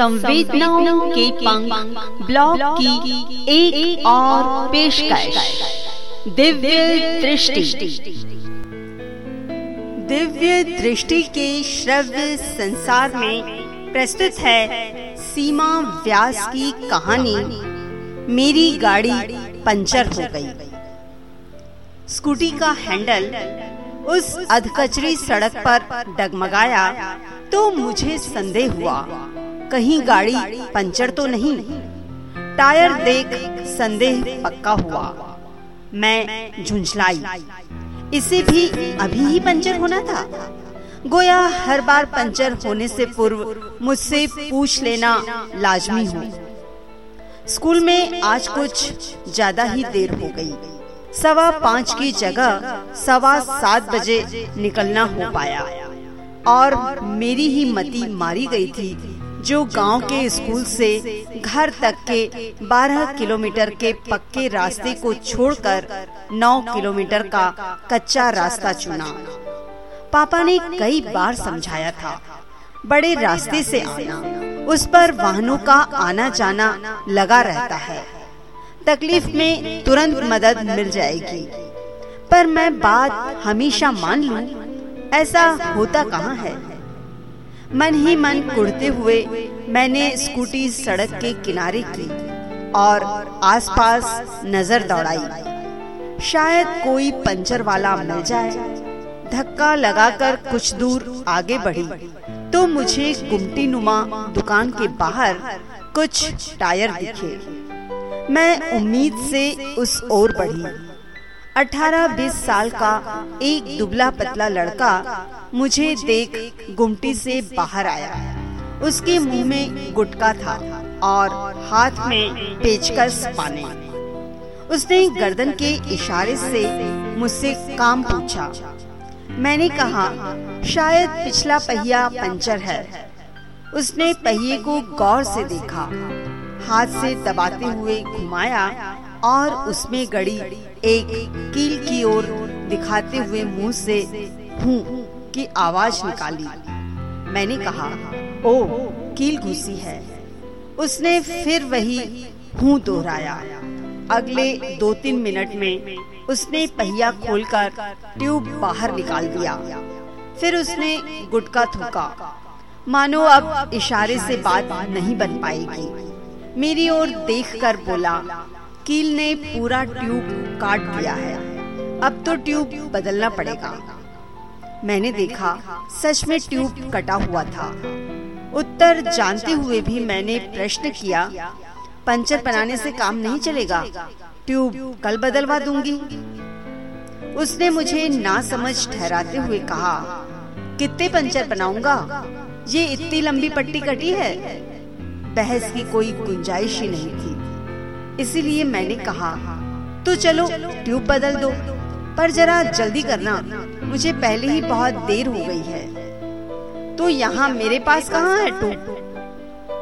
संवेदनाओं के पंख ब्लॉग की एक, एक और पेशकश। दिव्य दृष्टि। दिव्य दृष्टि के श्रव्य संसार में प्रस्तुत है सीमा व्यास की कहानी। मेरी गाड़ी पंचर हो गई। स्कूटी का हैंडल उस अधकचरी सड़क पर डगमगाया तो मुझे संदेह हुआ। कहीं गाड़ी पंचर तो नहीं। टायर देख संदेह पक्का हुआ। मैं झुंझलाई। इसे भी अभी ही पंचर होना था। गोया हर बार पंचर होने से पूर्व मुझसे पूछ लेना लाजमी हो स्कूल में आज कुछ ज़्यादा ही देर हो गई। सवा पाँच की जगह सवा सात बजे निकलना हो पाया। और मेरी ही मती मारी गई थी। जो गाँव के स्कूल से घर तक के 12 किलोमीटर के पक्के रास्ते को छोड़कर 9 किलोमीटर का कच्चा रास्ता चुना। पापा ने कई बार समझाया था बड़े रास्ते से आना उस पर वाहनों का आना जाना लगा रहता है। तकलीफ़ में तुरंत मदद मिल जाएगी। पर मैं बात हमेशा मान लूँ, ऐसा होता कहाँ है? मन ही मन कुड़ते हुए मैंने स्कूटी सड़क के किनारे की और आसपास नज़र दौड़ाई। शायद कोई पंचर वाला मिल जाए। धक्का लगाकर कुछ दूर आगे बढ़ी। तो मुझे गुमटी नुमा दुकान के बाहर कुछ टायर दिखे। मैं उम्मीद से उस ओर बढ़ी। 18-20 साल का एक दुबला पतला लड़का मुझे देख गुमटी से बाहर आया। उसके मुँह में गुटका था और हाथ में पेचकस पाने। उसने गर्दन के इशारे से मुझसे काम पूछा। मैंने कहा शायद पिछला पहिया पंचर है। उसने पहिए को गौर से देखा। हाथ से दबाते हुए घुमाया। और उसमें गड़ी एक कील की ओर दिखाते हुए मुँह से हूँ की आवाज़ निकाली। मैंने कहा, ओ, कील घुसी है। उसने फिर वही हूँ दोहराया। अगले दो तीन मिनट में उसने पहिया खोलकर ट्यूब बाहर निकाल दिया। फिर उसने गुटका थूका। मानो अब इशारे से बात नहीं बन पाएगी। मेरी ओर देखकर बोला कील ने पूरा ट्यूब काट दिया है। अब तो ट्यूब बदलना पड़ेगा। मैंने देखा, सच में ट्यूब कटा हुआ था। उत्तर जानते हुए भी मैंने प्रश्न किया, पंचर बनाने से काम नहीं चलेगा। ट्यूब कल बदलवा दूँगी। उसने मुझे ना समझ ठहराते हुए कहा, कितने पंचर बनाऊँगा? ये इतनी लंबी पट्टी कटी है? बहस की कोई गुंजाइश ही नहीं थी। इसीलिए मैंने कहा तो चलो ट्यूब बदल दो। पर जरा जल्दी करना। मुझे पहले ही बहुत देर हो गई है तो यहाँ मेरे पास कहाँ है ट्यूब?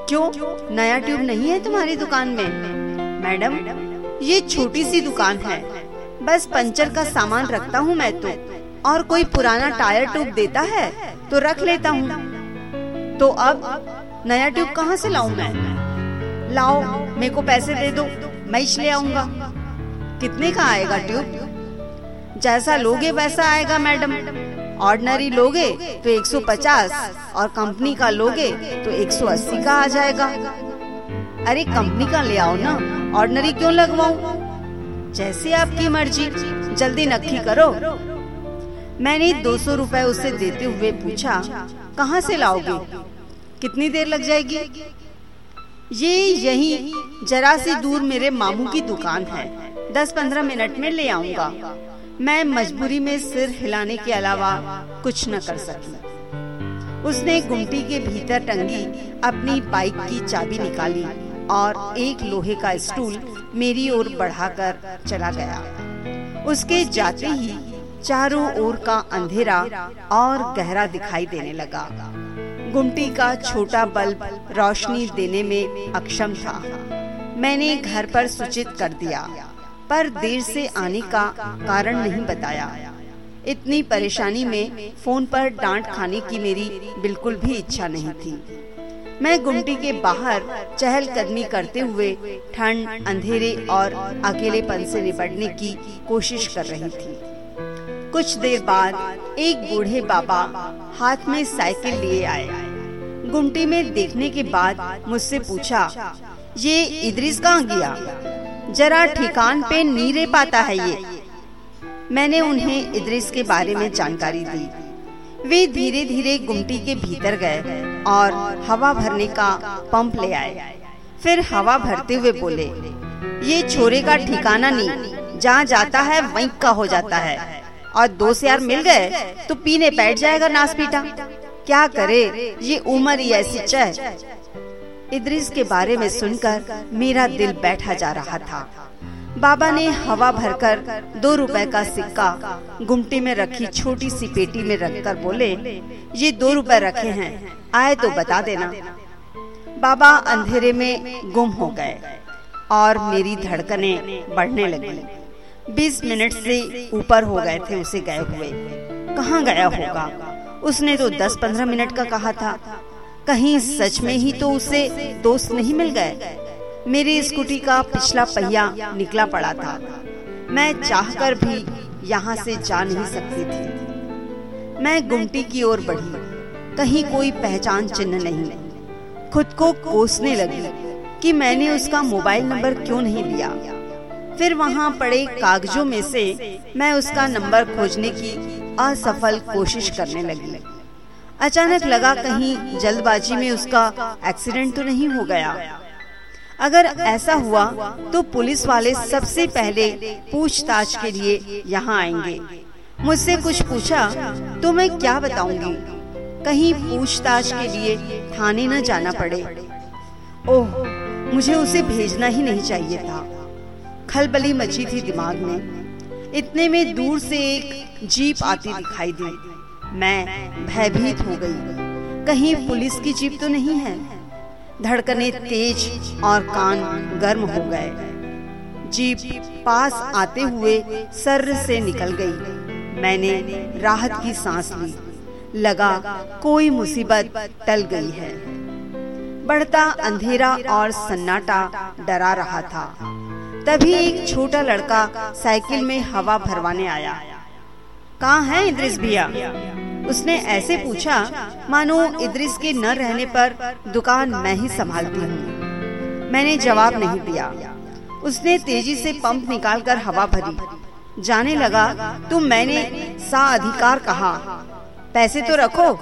क्यों? नया ट्यूब नहीं है तुम्हारी दुकान में? मैडम ये छोटी सी दुकान है। बस पंचर का सामान रखता हूँ मैं तो। और कोई पुराना टायर ट्यूब देता है तो रख लेता हूँ। तो अब नया ट्यूब कहाँ से लाऊं मैं? लाओ मेरे को पैसे दे। दो। मैं ले आऊँगा। कितने का आएगा ट्यूब जैसा लोगे वैसा आएगा मैडम ऑर्डनरी लोगे तो 150 और कंपनी का लोगे तो 180 का आ जाएगा। अरे कंपनी का ले आओ ना। ऑर्डनरी क्यों लगवाऊं? जैसे आपकी मर्ज़ी। जल्दी नक्की करो। मैंने दो सौ रूपए उसे देते हुए पूछा, कहाँ से लाओगे? कितनी देर लग जाएगी? ये यही जरा सी दूर मेरे मामू की दुकान है। दस पंद्रह मिनट में ले आऊँगा। मैं मजबूरी में सिर हिलाने के अलावा कुछ न कर सकी उसने गुमटी के भीतर टंगी अपनी बाइक की चाबी निकाली और एक लोहे का स्टूल मेरी ओर बढ़ाकर चला गया। उसके जाते ही चारों ओर का अंधेरा और गहरा दिखाई देने लगा। गुमटी का छोटा बल्ब रोशनी देने में अक्षम था। मैंने घर पर सूचित कर दिया, पर देर से आने का कारण नहीं बताया। इतनी परेशानी में फ़ोन पर डांट खाने की मेरी बिल्कुल भी इच्छा नहीं थी। मैं गुमटी के बाहर चहलकदमी करते हुए ठंड, अंधेरे और अकेलेपन से निपटने की कोशिश कर रही थी। कुछ देर बाद एक बूढ़े बाबा हाथ में साइकिल लिए आए। गुमटी में देखने के बाद मुझसे पूछा, ये इद्रिस कहाँ गया? जरा ठिकान पे नीरे पाता है ये। मैंने उन्हें इद्रिस के बारे में जानकारी दी। वे धीरे धीरे गुमटी के भीतर गए और हवा भरने का पंप ले आए। फिर हवा भरते हुए बोले, ये छोरे का ठिकाना नहीं, जहाँ जाता है वहीं का हो जाता है। और दो से यार मिल गए तो पीने बैठ जाएगा नास पीटा क्या करे? ये उम्र ही ऐसी चाहे इद्रिस के बारे में सुनकर मेरा दिल बैठा जा रहा था। बाबा ने हवा भरकर दो रुपए का सिक्का गुमटी में रखी छोटी सी पेटी में रखकर बोले ये दो रुपए रखे हैं आए तो बता देना। बाबा अंधेरे में गुम हो गए और मेरी धड़कने बढ़ने लगी। बीस मिनट से ऊपर हो गए थे उसे गए हुए कहाँ गया होगा? उसने तो दस पंद्रह मिनट का कहा था। कहीं सच में ही तो उसे दोस्त नहीं मिल गए। मेरी स्कूटी का पिछला पहिया निकला पड़ा था। मैं चाहकर भी यहाँ से जा नहीं सकती थी। मैं गुमटी की ओर बढ़ी। कहीं कोई पहचान चिन्ह नहीं। खुद को कोसने लगी कि मैंने उसका मोबाइल नंबर क्यों नहीं लिया? फिर वहाँ पड़े कागजों में से मैं उसका नंबर खोजने की असफल कोशिश करने लगी। अचानक लगा कहीं जल्दबाजी में उसका एक्सीडेंट तो नहीं हो गया। अगर ऐसा हुआ तो पुलिस वाले सबसे पहले पूछताछ के लिए यहाँ आएँगे। मुझसे कुछ पूछा तो मैं क्या बताऊँगी? कहीं पूछताछ के लिए थाने न जाना पड़े। ओह, मुझे उसे भेजना ही नहीं चाहिए था। खलबली मची थी दिमाग में। इतने में दूर से एक जीप आती दिखाई दी। मैं भयभीत हो गई। कहीं पुलिस की जीप तो नहीं है। धड़कने तेज और कान गर्म हो गए। जीप पास आते हुए सर से निकल गई। मैंने राहत की सांस ली। लगा, कोई मुसीबत टल गई है। बढ़ता अंधेरा और सन्नाटा डरा रहा था। तभी एक छोटा लड़का साइकिल में हवा भरवाने आया। कहाँ है इद्रिस भैया? उसने ऐसे पूछा, मानो इद्रिस के न रहने पर दुकान मैं ही संभालती हूँ। मैंने जवाब नहीं दिया। उसने तेज़ी से पंप निकालकर हवा भरी। जाने लगा तो मैंने सा अधिकार कहा। पैसे तो रखो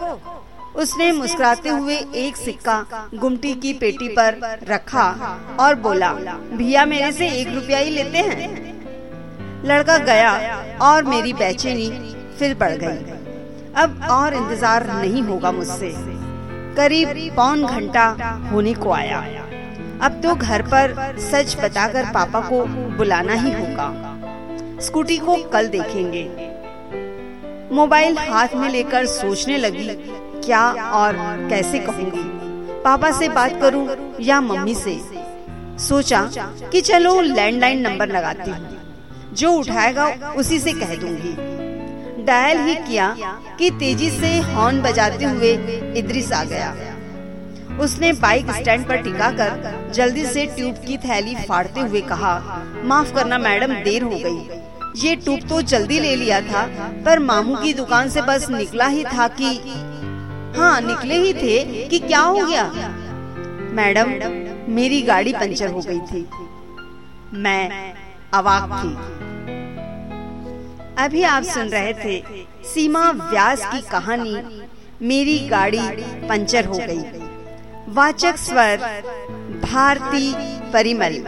उसने मुस्कुराते हुए एक सिक्का गुमटी की पेटी पर रखा और बोला, भैया मेरे से एक रुपया ही लेते हैं? लड़का गया और मेरी बेचैनी फिर बढ़ गई। अब और इंतज़ार नहीं होगा मुझसे। करीब पौन घंटा होने को आया। अब तो घर पर सच बताकर पापा को बुलाना ही होगा। स्कूटी को कल देखेंगे। मोबाइल हाथ में लेकर सोचने लगी क्या और कैसे कहूँगी? पापा से बात करूँ या मम्मी से? सोचा कि चलो लैंडलाइन नंबर लगाती हूँ। जो उठाएगा उसी से कह दूँगी। डायल ही किया कि तेज़ी से हॉर्न बजाते हुए इद्रिस आ गया। उसने बाइक स्टैंड पर टिका कर जल्दी से ट्यूब की थैली फाड़ते हुए कहा, माफ़ करना मैडम, देर हो गई। ये ट्यूब तो जल्दी ले लिया था, पर मामू की दुकान से बस निकला ही था कि हाँ निकले ही थे कि क्या हो गया? मैडम, मेरी गाड़ी पंचर हो गई थी। मैं अवाक थी। अभी आप सुन रहे थे सीमा व्यास की कहानी, मेरी गाड़ी पंचर हो गई। वाचक स्वर, भारती परिमल।